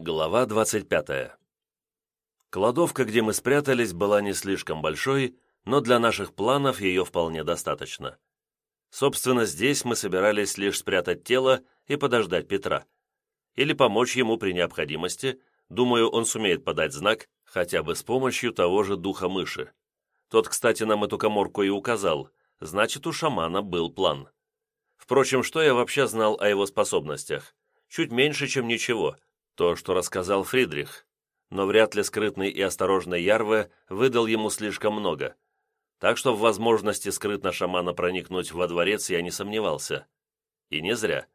Глава 25. Кладовка, где мы спрятались, была не слишком большой, но для наших планов ее вполне достаточно. Собственно, здесь мы собирались лишь спрятать тело и подождать Петра. Или помочь ему при необходимости, думаю, он сумеет подать знак, хотя бы с помощью того же духа мыши. Тот, кстати, нам эту коморку и указал, значит, у шамана был план. Впрочем, что я вообще знал о его способностях? Чуть меньше, чем ничего – то, что рассказал Фридрих, но вряд ли скрытный и осторожный Ярве выдал ему слишком много. Так что в возможности скрытно шамана проникнуть во дворец я не сомневался. И не зря.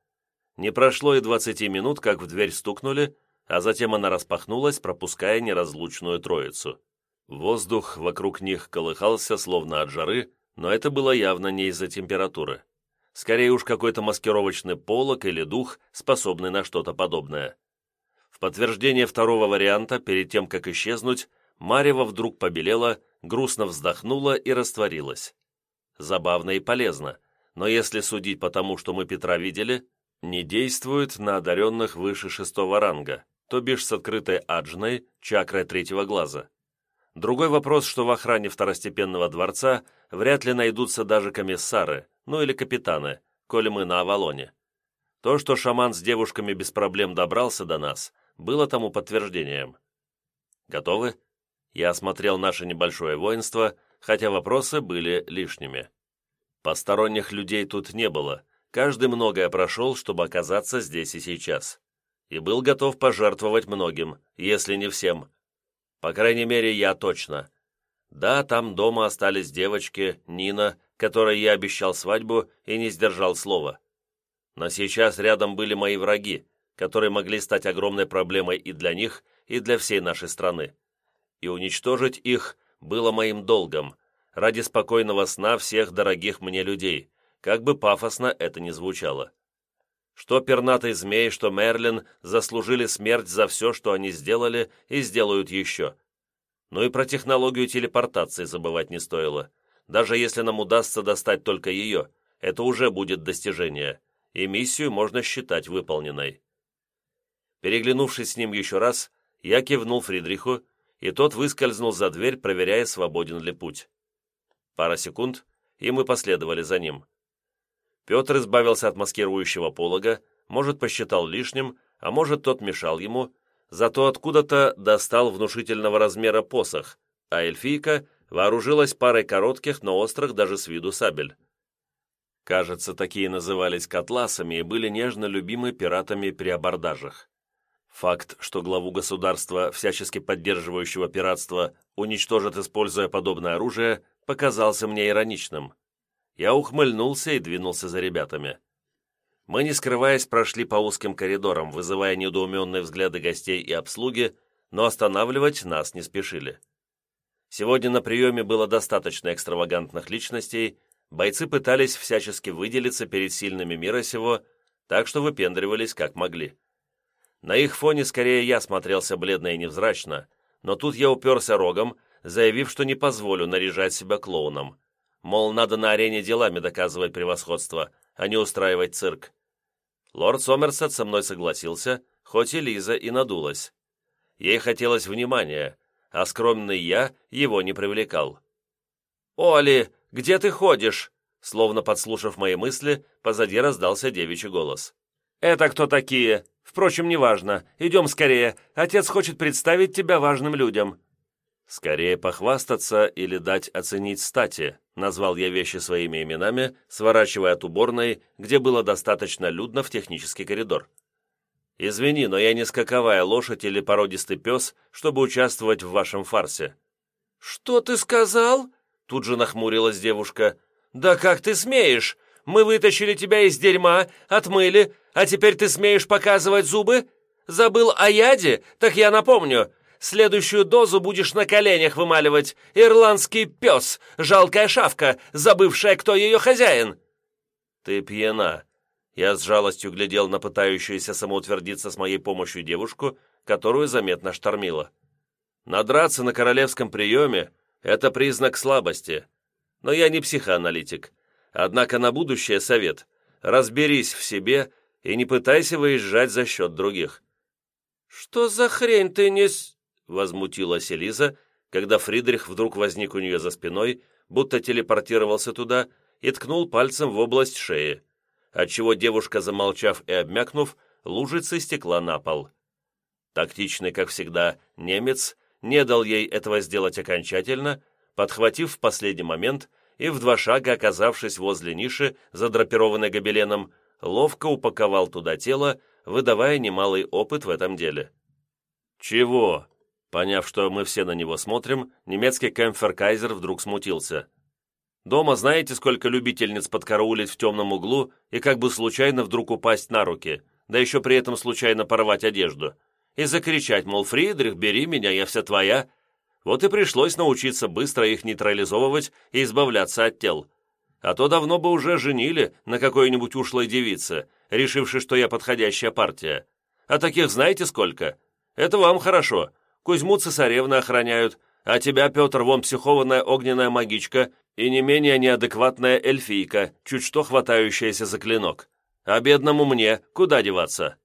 Не прошло и двадцати минут, как в дверь стукнули, а затем она распахнулась, пропуская неразлучную троицу. Воздух вокруг них колыхался, словно от жары, но это было явно не из-за температуры. Скорее уж какой-то маскировочный полог или дух, способный на что-то подобное подтверждение второго варианта, перед тем, как исчезнуть, Марева вдруг побелела, грустно вздохнула и растворилась. Забавно и полезно, но если судить по тому, что мы Петра видели, не действует на одаренных выше шестого ранга, то бишь с открытой аджной, чакрой третьего глаза. Другой вопрос, что в охране второстепенного дворца вряд ли найдутся даже комиссары, ну или капитаны, коли мы на Авалоне. То, что шаман с девушками без проблем добрался до нас, было тому подтверждением. «Готовы?» Я осмотрел наше небольшое воинство, хотя вопросы были лишними. Посторонних людей тут не было, каждый многое прошел, чтобы оказаться здесь и сейчас. И был готов пожертвовать многим, если не всем. По крайней мере, я точно. Да, там дома остались девочки, Нина, которой я обещал свадьбу и не сдержал слова. Но сейчас рядом были мои враги, которые могли стать огромной проблемой и для них, и для всей нашей страны. И уничтожить их было моим долгом, ради спокойного сна всех дорогих мне людей, как бы пафосно это ни звучало. Что пернатый змей, что Мерлин заслужили смерть за все, что они сделали и сделают еще. Ну и про технологию телепортации забывать не стоило. Даже если нам удастся достать только ее, это уже будет достижение, и миссию можно считать выполненной. Переглянувшись с ним еще раз, я кивнул Фридриху, и тот выскользнул за дверь, проверяя, свободен ли путь. Пара секунд, и мы последовали за ним. Петр избавился от маскирующего полога, может, посчитал лишним, а может, тот мешал ему, зато откуда-то достал внушительного размера посох, а эльфийка вооружилась парой коротких, но острых даже с виду сабель. Кажется, такие назывались котласами и были нежно любимы пиратами при абордажах. Факт, что главу государства, всячески поддерживающего пиратство, уничтожат, используя подобное оружие, показался мне ироничным. Я ухмыльнулся и двинулся за ребятами. Мы, не скрываясь, прошли по узким коридорам, вызывая недоуменные взгляды гостей и обслуги, но останавливать нас не спешили. Сегодня на приеме было достаточно экстравагантных личностей, бойцы пытались всячески выделиться перед сильными мира сего, так что выпендривались как могли. На их фоне скорее я смотрелся бледно и невзрачно, но тут я уперся рогом, заявив, что не позволю наряжать себя клоуном. Мол, надо на арене делами доказывать превосходство, а не устраивать цирк. Лорд Сомерсет со мной согласился, хоть и Лиза и надулась. Ей хотелось внимания, а скромный я его не привлекал. «Оли, где ты ходишь?» Словно подслушав мои мысли, позади раздался девичий голос. «Это кто такие?» Впрочем, неважно. Идем скорее. Отец хочет представить тебя важным людям». «Скорее похвастаться или дать оценить стати», назвал я вещи своими именами, сворачивая от уборной, где было достаточно людно в технический коридор. «Извини, но я не скаковая лошадь или породистый пес, чтобы участвовать в вашем фарсе». «Что ты сказал?» Тут же нахмурилась девушка. «Да как ты смеешь? Мы вытащили тебя из дерьма, отмыли, а теперь ты смеешь показывать зубы? Забыл о яде? Так я напомню. Следующую дозу будешь на коленях вымаливать. Ирландский пес, жалкая шавка, забывшая, кто ее хозяин». «Ты пьяна». Я с жалостью глядел на пытающуюся самоутвердиться с моей помощью девушку, которую заметно штормило. Надраться на королевском приеме — это признак слабости. Но я не психоаналитик. Однако на будущее совет. Разберись в себе и не пытайся выезжать за счет других». «Что за хрень ты нес...» — возмутилась Элиза, когда Фридрих вдруг возник у нее за спиной, будто телепортировался туда и ткнул пальцем в область шеи, отчего девушка, замолчав и обмякнув, лужицей стекла на пол. Тактичный, как всегда, немец не дал ей этого сделать окончательно, подхватив в последний момент и в два шага оказавшись возле ниши, задрапированной гобеленом, ловко упаковал туда тело, выдавая немалый опыт в этом деле. «Чего?» Поняв, что мы все на него смотрим, немецкий кемферкайзер вдруг смутился. «Дома знаете, сколько любительниц подкараулить в темном углу и как бы случайно вдруг упасть на руки, да еще при этом случайно порвать одежду, и закричать, мол, Фридрих, бери меня, я вся твоя. Вот и пришлось научиться быстро их нейтрализовывать и избавляться от тел. А то давно бы уже женили на какой-нибудь ушлой девице, решившей, что я подходящая партия. А таких знаете сколько? Это вам хорошо. Кузьму цесаревны охраняют, а тебя, Петр, вон психованная огненная магичка и не менее неадекватная эльфийка, чуть что хватающаяся за клинок. А бедному мне куда деваться?»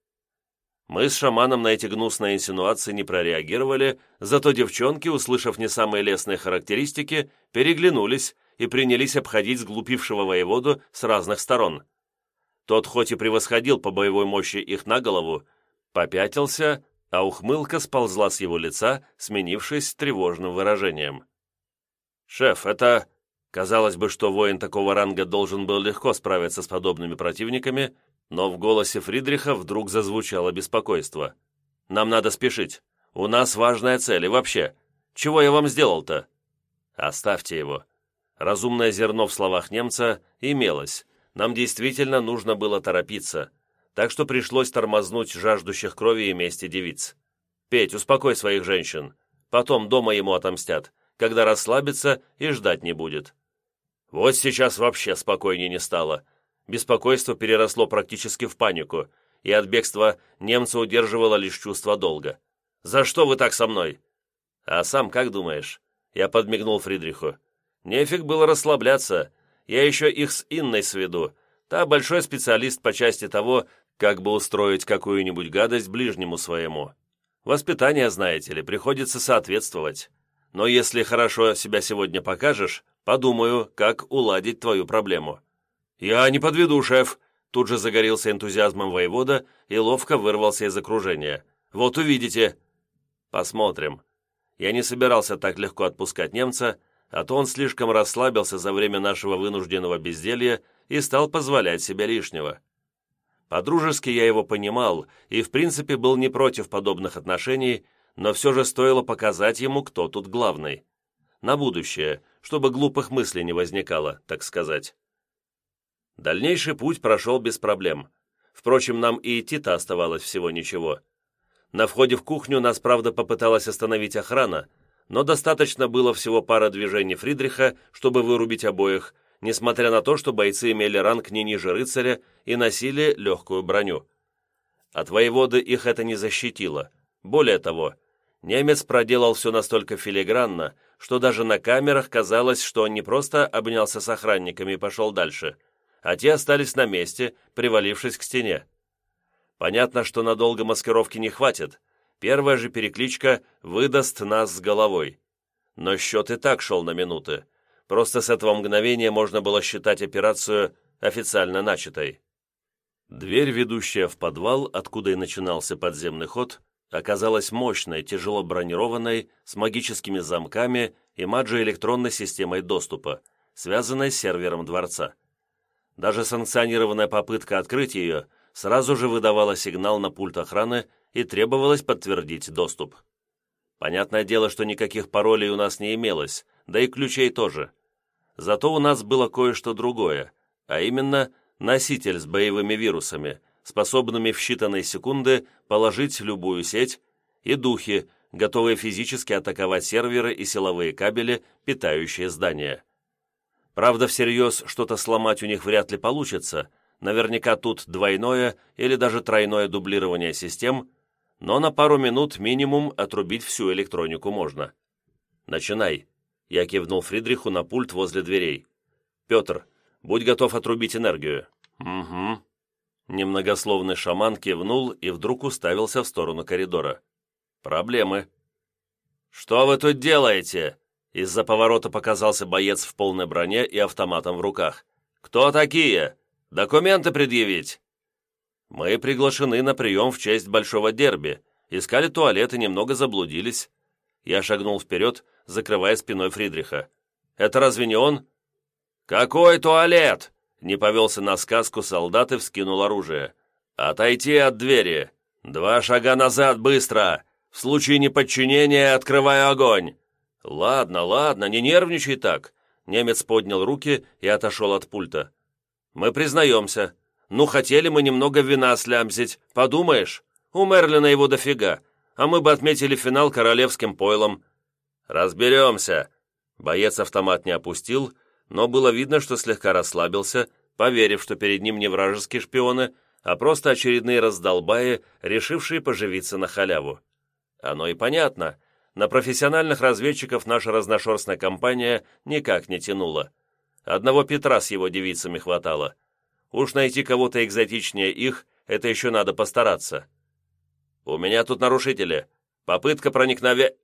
Мы с шаманом на эти гнусные инсинуации не прореагировали, зато девчонки, услышав не самые лестные характеристики, переглянулись и принялись обходить сглупившего воеводу с разных сторон. Тот хоть и превосходил по боевой мощи их на голову, попятился, а ухмылка сползла с его лица, сменившись тревожным выражением. «Шеф, это...» Казалось бы, что воин такого ранга должен был легко справиться с подобными противниками, но в голосе Фридриха вдруг зазвучало беспокойство. «Нам надо спешить. У нас важная цель, и вообще. Чего я вам сделал-то?» «Оставьте его». Разумное зерно в словах немца имелось. Нам действительно нужно было торопиться, так что пришлось тормознуть жаждущих крови и мести девиц. «Петь, успокой своих женщин. Потом дома ему отомстят, когда расслабится и ждать не будет». Вот сейчас вообще спокойнее не стало. Беспокойство переросло практически в панику, и от бегства немца удерживало лишь чувство долга. «За что вы так со мной?» «А сам как думаешь?» Я подмигнул Фридриху. «Нефиг было расслабляться. Я еще их с Инной сведу. Та большой специалист по части того, как бы устроить какую-нибудь гадость ближнему своему. Воспитание, знаете ли, приходится соответствовать. Но если хорошо себя сегодня покажешь, подумаю, как уладить твою проблему. «Я не подведу, шеф!» Тут же загорелся энтузиазмом воевода и ловко вырвался из окружения. «Вот увидите!» «Посмотрим». Я не собирался так легко отпускать немца, а то он слишком расслабился за время нашего вынужденного безделья и стал позволять себе лишнего. По-дружески я его понимал и, в принципе, был не против подобных отношений, но все же стоило показать ему, кто тут главный. На будущее, чтобы глупых мыслей не возникало, так сказать. Дальнейший путь прошел без проблем. Впрочем, нам и идти-то оставалось всего ничего. На входе в кухню нас, правда, попыталась остановить охрана, но достаточно было всего пара движений Фридриха, чтобы вырубить обоих, несмотря на то, что бойцы имели ранг не ниже рыцаря и носили легкую броню. От воеводы их это не защитило. Более того, немец проделал все настолько филигранно, что даже на камерах казалось, что он не просто обнялся с охранниками и пошел дальше – а те остались на месте, привалившись к стене. Понятно, что надолго маскировки не хватит. Первая же перекличка выдаст нас с головой. Но счет и так шел на минуты. Просто с этого мгновения можно было считать операцию официально начатой. Дверь, ведущая в подвал, откуда и начинался подземный ход, оказалась мощной, тяжело бронированной, с магическими замками и маджо-электронной системой доступа, связанной с сервером дворца. Даже санкционированная попытка открыть ее сразу же выдавала сигнал на пульт охраны и требовалось подтвердить доступ. Понятное дело, что никаких паролей у нас не имелось, да и ключей тоже. Зато у нас было кое-что другое, а именно носитель с боевыми вирусами, способными в считанные секунды положить любую сеть, и духи, готовые физически атаковать серверы и силовые кабели, питающие здания. Правда, всерьез что-то сломать у них вряд ли получится, наверняка тут двойное или даже тройное дублирование систем, но на пару минут минимум отрубить всю электронику можно. «Начинай», — я кивнул Фридриху на пульт возле дверей. «Петр, будь готов отрубить энергию». «Угу». Немногословный шаман кивнул и вдруг уставился в сторону коридора. Проблемы. «Что вы тут делаете?» Из-за поворота показался боец в полной броне и автоматом в руках. «Кто такие? Документы предъявить!» «Мы приглашены на прием в честь большого дерби. Искали туалет и немного заблудились». Я шагнул вперед, закрывая спиной Фридриха. «Это разве не он?» «Какой туалет?» Не повелся на сказку солдат и вскинул оружие. «Отойти от двери! Два шага назад, быстро! В случае неподчинения открываю огонь!» «Ладно, ладно, не нервничай так!» Немец поднял руки и отошел от пульта. «Мы признаемся. Ну, хотели мы немного вина слямзить, подумаешь? У Мерлина его дофига, а мы бы отметили финал королевским пойлом». «Разберемся!» Боец автомат не опустил, но было видно, что слегка расслабился, поверив, что перед ним не вражеские шпионы, а просто очередные раздолбаи, решившие поживиться на халяву. Оно и понятно. На профессиональных разведчиков наша разношерстная компания никак не тянула. Одного Петра с его девицами хватало. Уж найти кого-то экзотичнее их, это еще надо постараться. «У меня тут нарушители. Попытка проникновения...»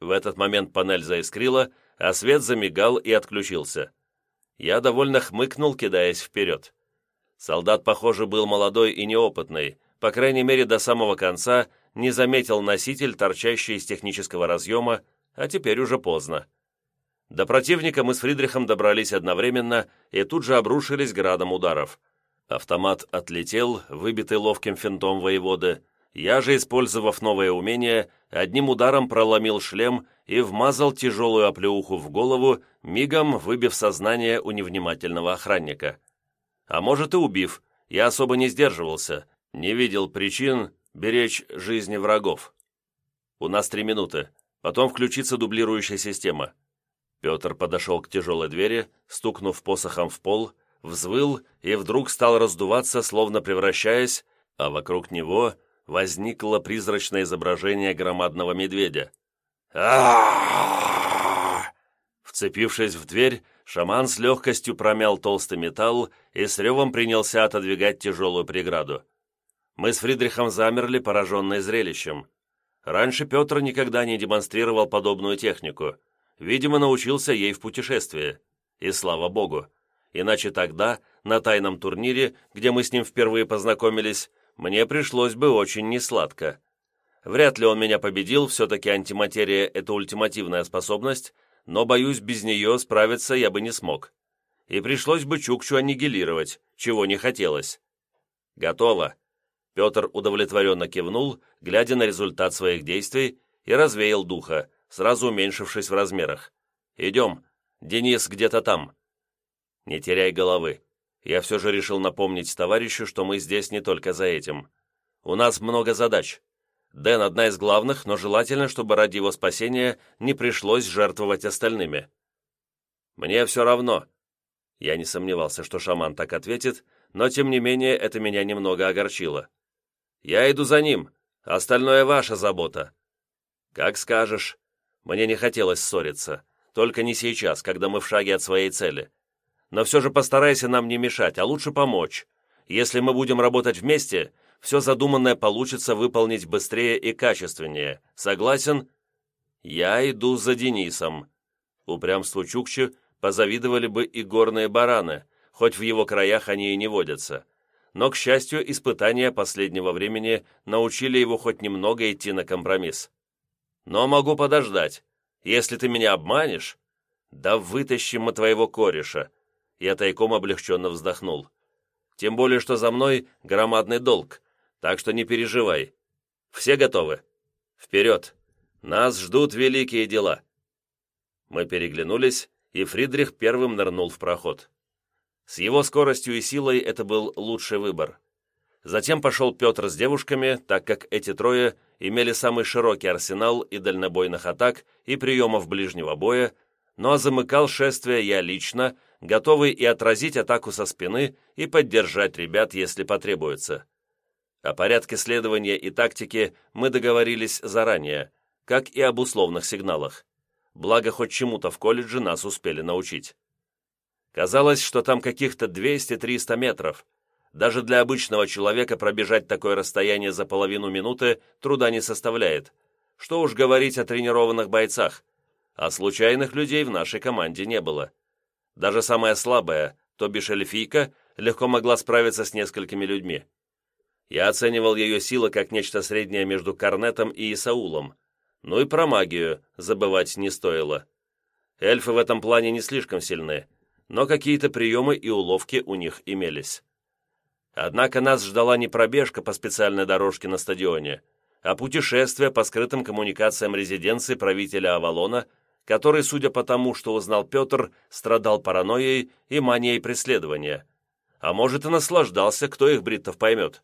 В этот момент панель заискрила, а свет замигал и отключился. Я довольно хмыкнул, кидаясь вперед. Солдат, похоже, был молодой и неопытный, по крайней мере, до самого конца не заметил носитель, торчащий из технического разъема, а теперь уже поздно. До противника мы с Фридрихом добрались одновременно и тут же обрушились градом ударов. Автомат отлетел, выбитый ловким финтом воеводы. Я же, использовав новое умение, одним ударом проломил шлем и вмазал тяжелую оплеуху в голову, мигом выбив сознание у невнимательного охранника. А может и убив, я особо не сдерживался, не видел причин беречь жизни врагов. У нас три минуты, потом включится дублирующая система. Петр подошел к тяжелой двери, стукнув посохом в пол, взвыл и вдруг стал раздуваться, словно превращаясь, а вокруг него возникло призрачное изображение громадного медведя. Вцепившись в дверь, шаман с легкостью промял толстый металл и с ревом принялся отодвигать тяжелую преграду. Мы с Фридрихом замерли, пораженные зрелищем. Раньше Петр никогда не демонстрировал подобную технику. Видимо, научился ей в путешествии. И слава богу. Иначе тогда, на тайном турнире, где мы с ним впервые познакомились, мне пришлось бы очень несладко. Вряд ли он меня победил, все-таки антиматерия – это ультимативная способность, но, боюсь, без нее справиться я бы не смог. И пришлось бы Чукчу аннигилировать, чего не хотелось. Готово. Петр удовлетворенно кивнул, глядя на результат своих действий, и развеял духа, сразу уменьшившись в размерах. «Идем. Денис где-то там». «Не теряй головы. Я все же решил напомнить товарищу, что мы здесь не только за этим. У нас много задач. Дэн одна из главных, но желательно, чтобы ради его спасения не пришлось жертвовать остальными». «Мне все равно». Я не сомневался, что шаман так ответит, но тем не менее это меня немного огорчило. Я иду за ним. Остальное ваша забота». «Как скажешь. Мне не хотелось ссориться. Только не сейчас, когда мы в шаге от своей цели. Но все же постарайся нам не мешать, а лучше помочь. Если мы будем работать вместе, все задуманное получится выполнить быстрее и качественнее. Согласен?» «Я иду за Денисом». Упрямству Чукчи позавидовали бы и горные бараны, хоть в его краях они и не водятся но, к счастью, испытания последнего времени научили его хоть немного идти на компромисс. «Но могу подождать. Если ты меня обманешь...» «Да вытащим мы твоего кореша!» Я тайком облегченно вздохнул. «Тем более, что за мной громадный долг, так что не переживай. Все готовы? Вперед! Нас ждут великие дела!» Мы переглянулись, и Фридрих первым нырнул в проход. С его скоростью и силой это был лучший выбор. Затем пошел Петр с девушками, так как эти трое имели самый широкий арсенал и дальнобойных атак, и приемов ближнего боя, но замыкал шествие я лично, готовый и отразить атаку со спины, и поддержать ребят, если потребуется. О порядке следования и тактике мы договорились заранее, как и об условных сигналах. Благо, хоть чему-то в колледже нас успели научить. Казалось, что там каких-то 200-300 метров. Даже для обычного человека пробежать такое расстояние за половину минуты труда не составляет. Что уж говорить о тренированных бойцах, а случайных людей в нашей команде не было. Даже самая слабая, то бишь эльфийка, легко могла справиться с несколькими людьми. Я оценивал ее силы как нечто среднее между Корнетом и Исаулом. Ну и про магию забывать не стоило. Эльфы в этом плане не слишком сильны, но какие-то приемы и уловки у них имелись. Однако нас ждала не пробежка по специальной дорожке на стадионе, а путешествие по скрытым коммуникациям резиденции правителя Авалона, который, судя по тому, что узнал Петр, страдал паранойей и манией преследования. А может и наслаждался, кто их бриттов поймет.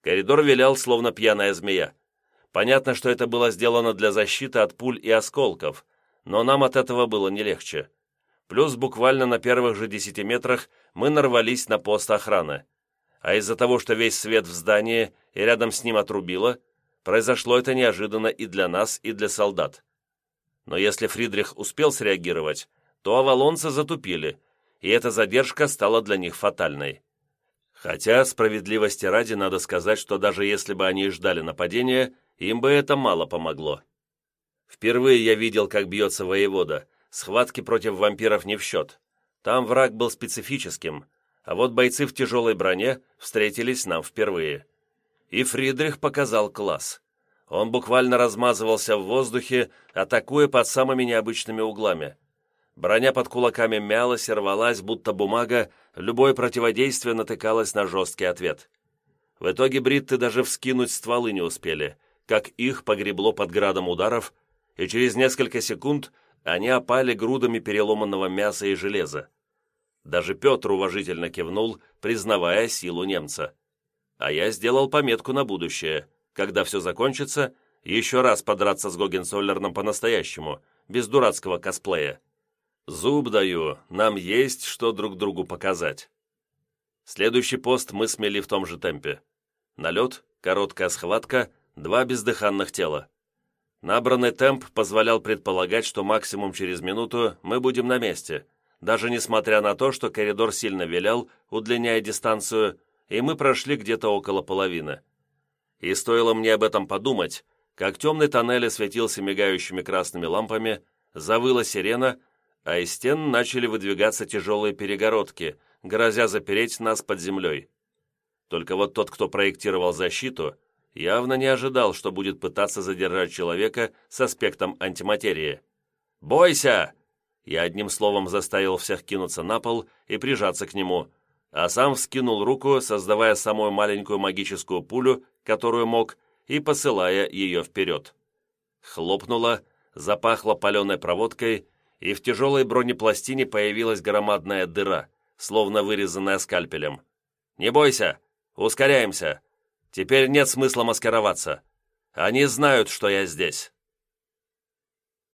Коридор вилял, словно пьяная змея. Понятно, что это было сделано для защиты от пуль и осколков, но нам от этого было не легче. Плюс буквально на первых же десяти метрах мы нарвались на пост охраны. А из-за того, что весь свет в здании и рядом с ним отрубило, произошло это неожиданно и для нас, и для солдат. Но если Фридрих успел среагировать, то авалонцы затупили, и эта задержка стала для них фатальной. Хотя, справедливости ради, надо сказать, что даже если бы они ждали нападения, им бы это мало помогло. Впервые я видел, как бьется воевода. Схватки против вампиров не в счет. Там враг был специфическим, а вот бойцы в тяжелой броне встретились нам впервые. И Фридрих показал класс. Он буквально размазывался в воздухе, атакуя под самыми необычными углами. Броня под кулаками мялась и рвалась, будто бумага, любое противодействие натыкалось на жесткий ответ. В итоге бритты даже вскинуть стволы не успели, как их погребло под градом ударов, и через несколько секунд они опали грудами переломанного мяса и железа. Даже Петр уважительно кивнул, признавая силу немца. А я сделал пометку на будущее. Когда все закончится, еще раз подраться с Гогенцоллерном по-настоящему, без дурацкого косплея. Зуб даю, нам есть что друг другу показать. Следующий пост мы смели в том же темпе. Налет, короткая схватка, два бездыханных тела. Набранный темп позволял предполагать, что максимум через минуту мы будем на месте, даже несмотря на то, что коридор сильно вилял, удлиняя дистанцию, и мы прошли где-то около половины. И стоило мне об этом подумать, как темный тоннель осветился мигающими красными лампами, завыла сирена, а из стен начали выдвигаться тяжелые перегородки, грозя запереть нас под землей. Только вот тот, кто проектировал защиту, явно не ожидал, что будет пытаться задержать человека с аспектом антиматерии. «Бойся!» Я одним словом заставил всех кинуться на пол и прижаться к нему, а сам вскинул руку, создавая самую маленькую магическую пулю, которую мог, и посылая ее вперед. Хлопнуло, запахло паленой проводкой, и в тяжелой бронепластине появилась громадная дыра, словно вырезанная скальпелем. «Не бойся! Ускоряемся! Теперь нет смысла маскироваться. Они знают, что я здесь».